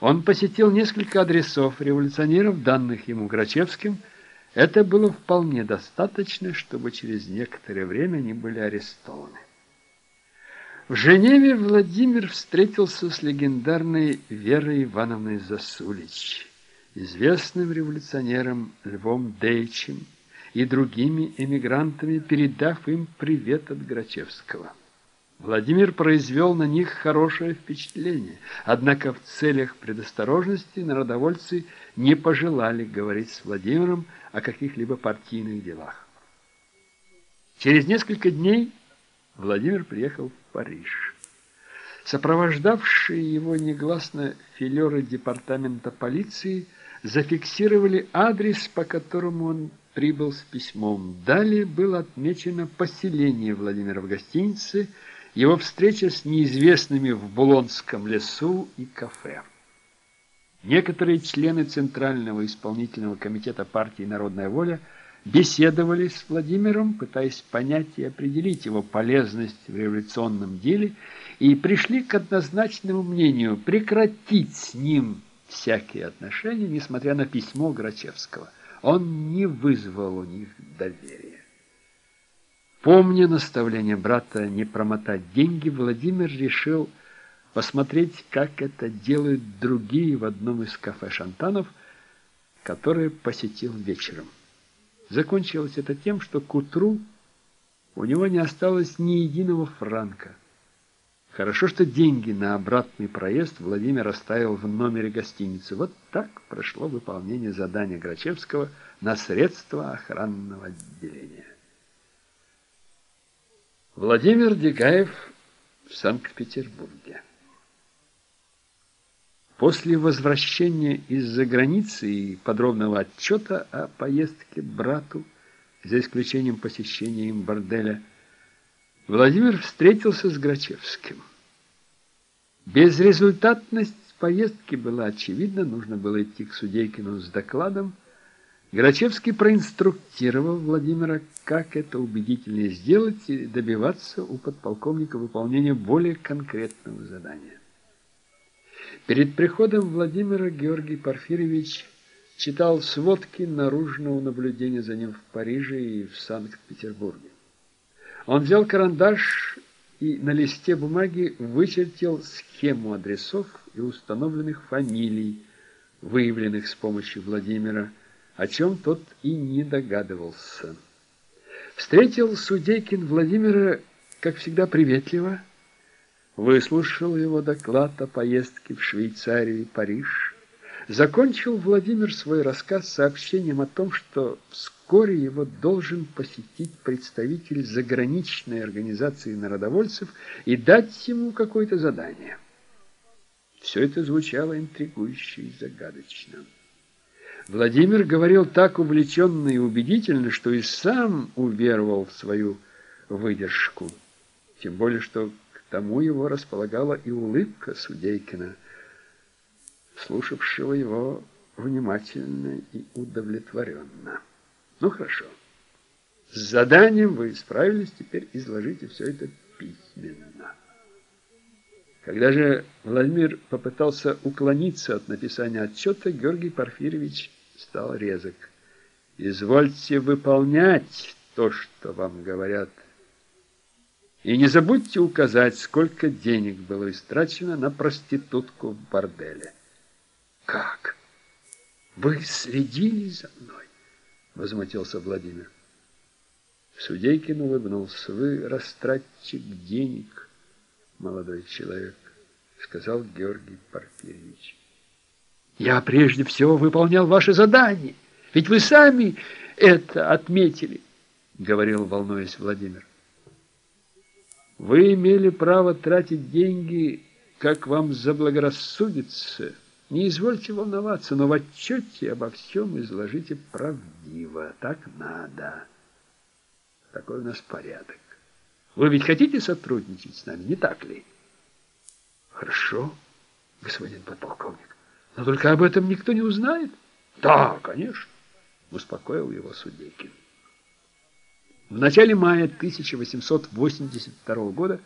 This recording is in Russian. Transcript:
Он посетил несколько адресов революционеров, данных ему Грачевским. Это было вполне достаточно, чтобы через некоторое время они были арестованы. В Женеве Владимир встретился с легендарной Верой Ивановной Засулич, известным революционером Львом Дейчем и другими эмигрантами, передав им привет от Грачевского. Владимир произвел на них хорошее впечатление, однако в целях предосторожности народовольцы не пожелали говорить с Владимиром о каких-либо партийных делах. Через несколько дней Владимир приехал в Париж. Сопровождавшие его негласно филеры департамента полиции зафиксировали адрес, по которому он прибыл с письмом. Далее было отмечено поселение Владимира в гостинице, его встреча с неизвестными в Булонском лесу и кафе. Некоторые члены Центрального исполнительного комитета партии «Народная воля» беседовали с Владимиром, пытаясь понять и определить его полезность в революционном деле, и пришли к однозначному мнению прекратить с ним всякие отношения, несмотря на письмо Грачевского. Он не вызвал у них доверия. Помня наставление брата не промотать деньги, Владимир решил посмотреть, как это делают другие в одном из кафе «Шантанов», которое посетил вечером. Закончилось это тем, что к утру у него не осталось ни единого франка. Хорошо, что деньги на обратный проезд Владимир оставил в номере гостиницы. Вот так прошло выполнение задания Грачевского на средства охранного отделения. Владимир Дегаев в Санкт-Петербурге. После возвращения из-за границы и подробного отчета о поездке брату, за исключением посещения им борделя, Владимир встретился с Грачевским. Безрезультатность поездки была очевидна, нужно было идти к Судейкину с докладом. Грачевский проинструктировал Владимира, как это убедительнее сделать и добиваться у подполковника выполнения более конкретного задания. Перед приходом Владимира Георгий Порфирьевич читал сводки наружного наблюдения за ним в Париже и в Санкт-Петербурге. Он взял карандаш и на листе бумаги вычертил схему адресов и установленных фамилий, выявленных с помощью Владимира, о чем тот и не догадывался. Встретил Судейкин Владимира, как всегда, приветливо, выслушал его доклад о поездке в Швейцарию и Париж. Закончил Владимир свой рассказ сообщением о том, что вскоре его должен посетить представитель заграничной организации народовольцев и дать ему какое-то задание. Все это звучало интригующе и загадочно. Владимир говорил так увлеченно и убедительно, что и сам уверовал в свою выдержку. Тем более, что тому его располагала и улыбка Судейкина, слушавшего его внимательно и удовлетворенно. Ну, хорошо. С заданием вы справились, теперь изложите все это письменно. Когда же Владимир попытался уклониться от написания отчета, Георгий Порфирьевич стал резок. «Извольте выполнять то, что вам говорят и не забудьте указать, сколько денег было истрачено на проститутку в борделе. Как? Вы следили за мной? Возмутился Владимир. Судейкин улыбнулся. Вы растратчик денег, молодой человек, сказал Георгий Порфирьевич. Я прежде всего выполнял ваше задание, ведь вы сами это отметили, говорил, волнуясь Владимир. Вы имели право тратить деньги, как вам заблагорассудится. Не извольте волноваться, но в отчете обо всем изложите правдиво. Так надо. Такой у нас порядок. Вы ведь хотите сотрудничать с нами, не так ли? Хорошо, господин подполковник. Но только об этом никто не узнает. Да, конечно, успокоил его Судейкин. В начале мая 1882 года